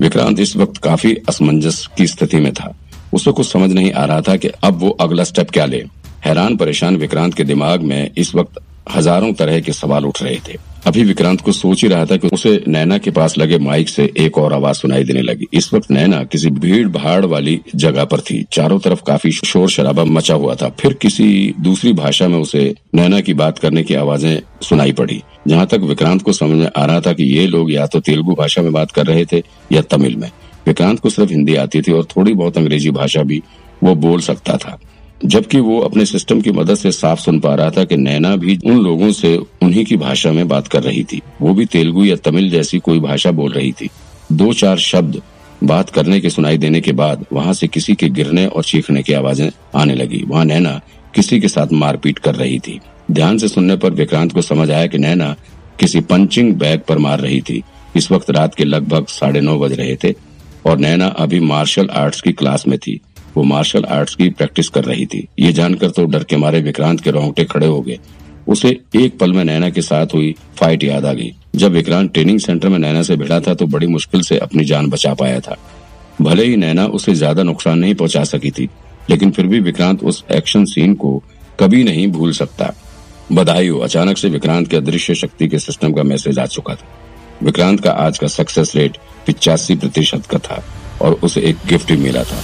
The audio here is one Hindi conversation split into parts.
विक्रांत इस वक्त काफ़ी असमंजस की स्थिति में था। उसे कुछ समझ नहीं आ रहा था कि अब वो अगला स्टेप क्या ले। हैरान परेशान विक्रांत के दिमाग में इस वक्त हज़ारों तरह के सवाल उठ रहे थे। अभी विक्रांत को सोच ही रहा था कि उसे नैना के पास लगे माइक से एक और आवाज़ सुनाई देने लगी। इस वक्त नैना किसी भीड़ भाड़ वाली जगह पर थी। चारों तरफ़ काफ़ी शोर शराबा मचा हुआ था। फिर किसी दूसरी भाषा में उसे नैना की बात करने की आवाज़ें सुनाई पड़ी, जहाँ तक विक्रांत को समझ में आ रहा था की ये लोग या तो तेलुगु भाषा में बात कर रहे थे या तमिल में। विक्रांत को सिर्फ़ हिंदी आती थी और थोड़ी बहुत अंग्रेज़ी भाषा भी वो बोल सकता था। जबकि वो अपने सिस्टम की मदद से साफ़ सुन पा रहा था कि नैना भी उन लोगों से उन्हीं की भाषा में बात कर रही थी। वो भी तेलुगु या तमिल जैसी कोई भाषा बोल रही थी। दो चार शब्द बात करने के सुनाई देने के बाद वहाँ से किसी के गिरने और चीखने की आवाज़ें आने लगी। वहाँ नैना किसी के साथ मारपीट कर रही थी। ध्यान से सुनने पर विक्रांत को समझ आया कि नैना किसी पंचिंग बैग पर मार रही थी। इस वक्त रात के लगभग साढ़े नौ बज रहे थे और नैना अभी मार्शल आर्ट्स की क्लास में थी। वो मार्शल आर्ट्स की प्रैक्टिस कर रही थी। ये जानकर तो डर के मारे विक्रांत के रोंगटे खड़े हो गए। उसे एक पल में नैना के साथ हुई फाइट याद आ गई। जब विक्रांत ट्रेनिंग सेंटर में नैना से भिड़ा था तो बड़ी मुश्किल से अपनी जान बचा पाया था। भले ही नैना उसे ज़्यादा नुकसान नहीं पहुँचा सकी थी, लेकिन फिर भी विक्रांत उस एक्शन सीन को कभी नहीं भूल सकता। बधाई अचानक से विक्रांत के अदृश्य शक्ति के सिस्टम का मैसेज आ चुका था। विक्रांत का आज का सक्सेस रेट पिचासी प्रतिशत का था और उसे एक गिफ्ट भी मिला था।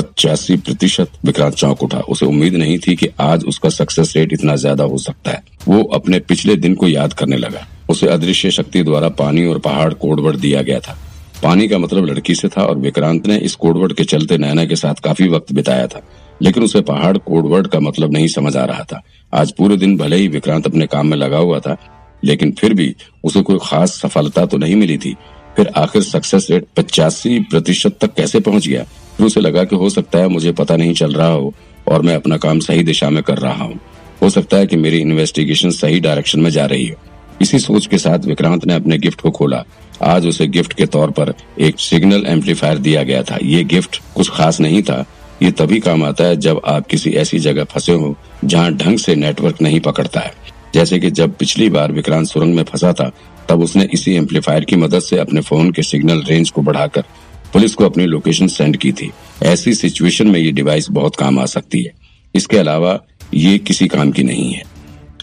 पचासी प्रतिशत विक्रांत चौंक उठा। उसे उम्मीद नहीं थी कि आज उसका सक्सेस रेट इतना ज़्यादा हो सकता है। वो अपने पिछले दिन को याद करने लगा। उसे अदृश्य शक्ति द्वारा पानी और पहाड़ कोडवर्ड दिया गया था। पानी का मतलब लड़की से था और विक्रांत ने इस कोडवर्ड के चलते नैना के साथ काफ़ी वक्त बिताया था। लेकिन उसे पहाड़ कोडवर्ड का मतलब नहीं समझ आ रहा था। आज पूरे दिन भले ही विक्रांत अपने काम में लगा हुआ था, लेकिन फिर भी उसे कोई खास सफलता तो नहीं मिली थी। फिर आखिर सक्सेस रेट पचासी प्रतिशत तक कैसे पहुँच गया? उसे लगा कि हो सकता है मुझे पता नहीं चल रहा हो और मैं अपना काम सही दिशा में कर रहा हूँ। हो सकता है कि मेरी इन्वेस्टिगेशन सही डायरेक्शन में जा रही हो। इसी सोच के साथ विक्रांत ने अपने गिफ्ट को खोला। आज उसे गिफ्ट के तौर पर एक सिग्नल एम्पलीफायर दिया गया था। ये गिफ्ट कुछ खास नहीं था। ये तभी काम आता है जब आप किसी ऐसी जगह फंसे हो जहाँ ढंग से नेटवर्क नहीं पकड़ता है। जैसे कि जब पिछली बार विक्रांत सुरंग में फंसा था, तब उसने इसी एम्पलीफायर की मदद से अपने फ़ोन के सिग्नल रेंज को बढ़ाकर पुलिस को अपनी लोकेशन सेंड की थी। ऐसी सिचुएशन में ये डिवाइस बहुत काम आ सकती है। इसके अलावा ये किसी काम की नहीं है।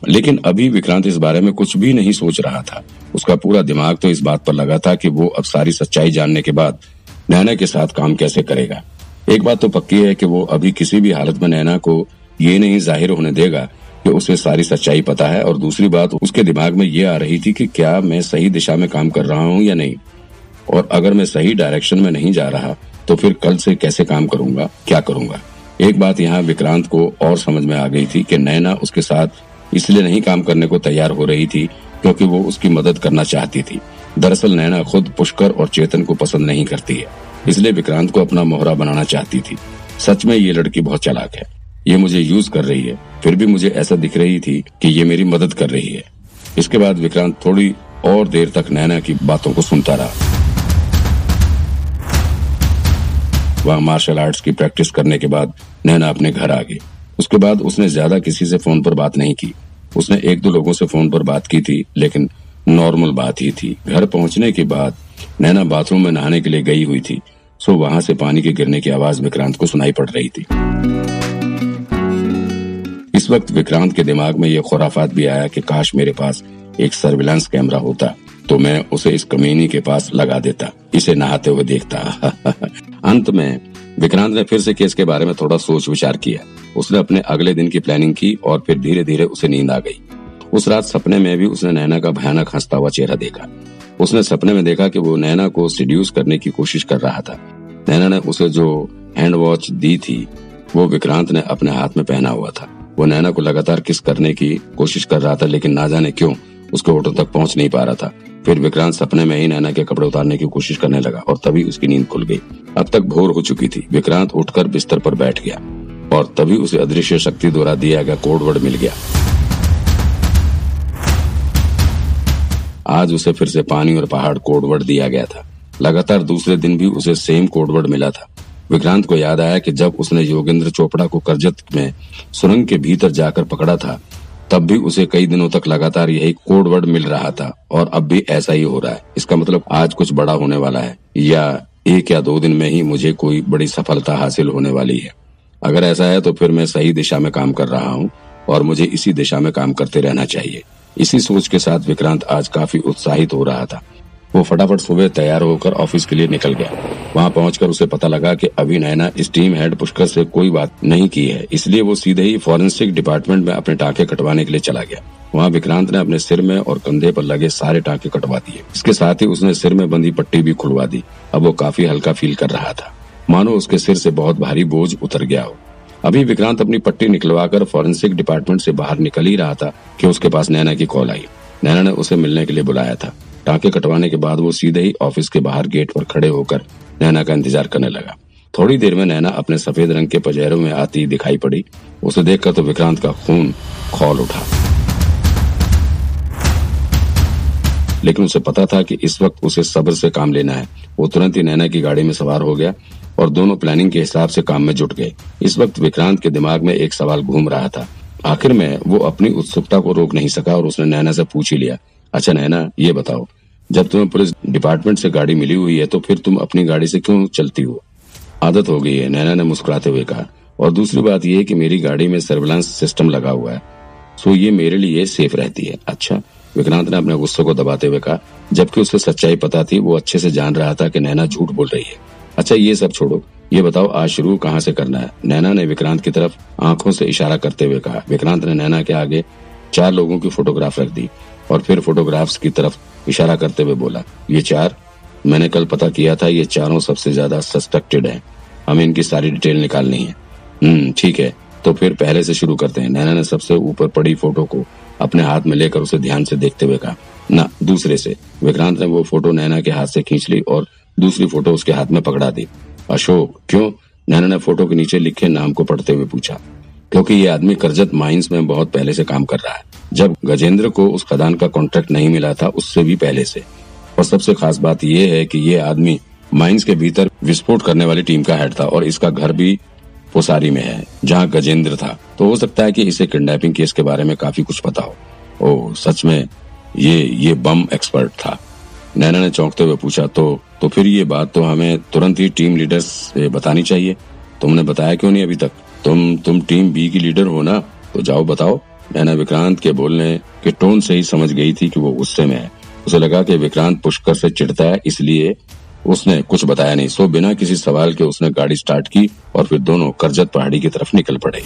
लेकिन अभी विक्रांत इस बारे में कुछ भी नहीं सोच रहा था। उसका पूरा दिमाग तो इस बात पर लगा था कि वो अब सारी सच्चाई जानने के बाद नैना के साथ काम कैसे करेगा। एक बात तो पक्की है कि वो अभी किसी भी हालत में नैना को ये नहीं ज़ाहिर होने देगा कि उसे सारी सच्चाई पता है और दूसरी बात, उसके दिमाग में ये आ रही थी कि क्या मैं सही दिशा में काम कर रहा हूँ या नहीं। और अगर मैं सही डायरेक्शन में नहीं जा रहा तो फिर कल से कैसे काम करूँगा, क्या करूँगा? एक बात यहाँ विक्रांत को और समझ में आ गई थी कि नैना उसके साथ इसलिए नहीं काम करने को तैयार हो रही थी क्योंकि वो उसकी मदद करना चाहती थी। दरअसल नैना खुद पुष्कर और चेतन को पसंद नहीं करती है, इसलिए विक्रांत को अपना मोहरा बनाना चाहती थी। सच में ये लड़की बहुत चलाक है। ये मुझे यूज़ कर रही है, फिर भी मुझे ऐसा दिख रही थी कि ये मेरी मदद कर रही है। इसके बाद विक्रांत थोड़ी और देर तक नैना की बातों को सुनता रहा। वहाँ मार्शल आर्ट्स की प्रैक्टिस करने के बाद नैना अपने घर आ गई। उसके बाद उसने ज़्यादा किसी से फ़ोन पर बात नहीं की। उसने एक दो लोगों से फ़ोन पर बात की थी, लेकिन नॉर्मल बात ही थी। घर पहुँचने के बाद नैना बाथरूम में नहाने के लिए गई हुई थी। सो वहाँ से पानी के गिरने की आवाज़ विक्रांत को सुनाई पड़ रही थी। इस वक्त विक्रांत के दिमाग में यह खुराफात भी आया कि काश मेरे पास एक सर्विलांस कैमरा होता तो मैं उसे इस कमीनी के पास लगा देता, इसे नहाते हुए देखता। अंत में विक्रांत ने फिर से केस के बारे में थोड़ा सोच विचार किया। उसने अपने अगले दिन की प्लानिंग की और फिर धीरे धीरे उसे नींद आ गई। उस रात सपने में भी उसने नैना का भयानक हंसता हुआ चेहरा देखा। उसने सपने में देखा कि वो नैना को सिड्यूस करने की कोशिश कर रहा था। नैना ने उसे जो हैंड वॉच दी थी, वो विक्रांत ने अपने हाथ में पहना हुआ था। वो नैना को लगातार किस करने की कोशिश कर रहा था, लेकिन ना जाने क्यों उसके होटल तक पहुँच नहीं पा रहा था। फिर विक्रांत सपने में ही नैना के कपड़े उतारने की कोशिश करने लगा और तभी उसकी नींद खुल गई। अब तक भोर हो चुकी थी। विक्रांत उठकर बिस्तर पर बैठ गया और तभी उसे अदृश्य शक्ति द्वारा दिया गया कोडवर्ड मिल गया। आज उसे फिर से पानी और पहाड़ कोडवर्ड दिया गया था। लगातार दूसरे दिन भी उसे सेम कोडवर्ड मिला था। विक्रांत को याद आया कि जब उसने योगेंद्र चोपड़ा को करजत में सुरंग के भीतर जाकर पकड़ा था तब भी उसे कई दिनों तक लगातार यही कोड वर्ड मिल रहा था, और अब भी ऐसा ही हो रहा है। इसका मतलब आज कुछ बड़ा होने वाला है, या एक या दो दिन में ही मुझे कोई बड़ी सफलता हासिल होने वाली है। अगर ऐसा है तो फिर मैं सही दिशा में काम कर रहा हूँ, और मुझे इसी दिशा में काम करते रहना चाहिए। इसी सोच के साथ विक्रांत आज काफ़ी उत्साहित हो रहा था। वो फटाफट सुबह तैयार होकर ऑफ़िस के लिए निकल गया। वहाँ पहुंचकर उसे पता लगा कि अभी नैना इस टीम हेड पुष्कर से कोई बात नहीं की है, इसलिए वो सीधे ही फॉरेंसिक डिपार्टमेंट में अपने टाके कटवाने के लिए चला गया। वहाँ विक्रांत ने अपने सिर में और कंधे पर लगे सारे टाके कटवा दिए। इसके साथ ही उसने सिर में बंधी पट्टी भी खुलवा दी। अब वो काफ़ी हल्का फील कर रहा था। मानो उसके सिर से बहुत भारी बोझ उतर गया हो। अभी विक्रांत अपनी पट्टी निकलवाकर फॉरेंसिक डिपार्टमेंट से बाहर निकल ही रहा था कि उसके पास नैना की कॉल आई। नैना ने उसे मिलने के लिए बुलाया था। टाके कटवाने के बाद वो सीधे ही ऑफ़िस के बाहर गेट पर खड़े होकर नैना का इंतज़ार करने लगा। थोड़ी देर में नैना अपने सफ़ेद रंग के पजेरों में आती दिखाई पड़ी। उसे देखकर तो विक्रांत का खून खोल उठा। लेकिन उसे पता था कि इस वक्त उसे सब्र से काम लेना है। वो तुरंत ही नैना की गाड़ी में सवार हो गया और दोनों प्लानिंग के हिसाब से काम में जुट गए। इस वक्त विक्रांत के दिमाग में एक सवाल घूम रहा था। आखिर में वो अपनी उत्सुकता को रोक नहीं सका और उसने नैना से पूछ ही लिया अच्छा नैना, ये बताओ जब तुम्हें पुलिस डिपार्टमेंट से गाड़ी मिली हुई है तो फिर तुम अपनी गाड़ी से क्यों चलती हो? आदत हो गई है, नैना ने मुस्कुराते हुए कहा। और दूसरी बात यह कि मेरी गाड़ी में सर्विलांस सिस्टम लगा हुआ है सो ये मेरे लिए सेफ़ रहती है। अच्छा विक्रांत ने अपने गुस्से को दबाते हुए कहा, जबकि उसे सच्चाई पता थी, वो अच्छे से जान रहा था कि नैना झूठ बोल रही है। अच्छा ये सब छोड़ो। ये बताओ, आज शुरू कहाँ से करना है? नैना ने विक्रांत की तरफ़ आँखों से इशारा करते हुए कहा। विक्रांत ने नैना के आगे चार लोगों की फोटोग्राफ रख दी। और फिर फोटोग्राफ्स की तरफ़ इशारा करते हुए बोला, ये चार? मैंने कल पता किया था ये चारों सबसे ज़्यादा सस्पेक्टेड हैं। हमें इनकी सारी डिटेल निकालनी है। हम्म ठीक है। तो फिर पहले से शुरू करते हैं। नैना ने सबसे ऊपर पड़ी फ़ोटो को अपने हाथ में लेकर उसे ध्यान से देखते हुए कहा, न, दूसरे से। विक्रांत ने वो फ़ोटो नैना के हाथ से खींच ली और दूसरी फ़ोटो उसके हाथ में पकड़ा दी। अशोक, क्यों? नैना ने फ़ोटो के नीचे लिखे नाम को पढ़ते हुए पूछा, क्योंकि ये आदमी करजत माइंस में बहुत पहले से काम कर रहा है। जब गजेंद्र को उस खदान का कॉन्ट्रैक्ट नहीं मिला था उससे भी पहले से। और सबसे खास बात यह है कि ये आदमी माइंस के भीतर विस्फोट करने वाली टीम का हेड था और इसका घर भी पोसारी में है, जहाँ गजेंद्र था। तो हो सकता है कि इसे किडनैपिंग केस के बारे में काफ़ी कुछ पता हो। ओ, सच में ये ये बम एक्सपर्ट था। नैना ने चौंकते हुए पूछा तो तो फिर ये बात तो हमें तुरंत ही टीम लीडर से बतानी चाहिए? तुमने बताया क्यों नहीं अभी तक? तुम तुम टीम बी की लीडर हो ना? तो जाओ, बताओ। नैना विक्रांत के बोलने के टोन से ही समझ गई थी कि वो गुस्से में है। उसे लगा कि विक्रांत पुष्कर से चिढ़ता है, इसलिए उसने कुछ बताया नहीं। सो बिना किसी सवाल के उसने गाड़ी स्टार्ट की और फिर दोनों करजत पहाड़ी की तरफ़ निकल पड़े।